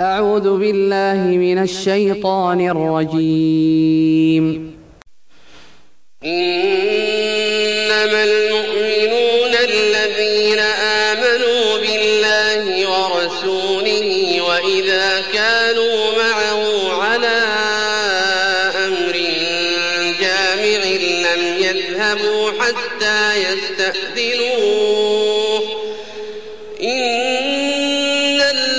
أعوذ بالله من الشيطان الرجيم. إنما المؤمنون الذين آمنوا بالله ورسوله وإذا كانوا معه على أمر جامع لم يذهبوا حتى يستأذنوه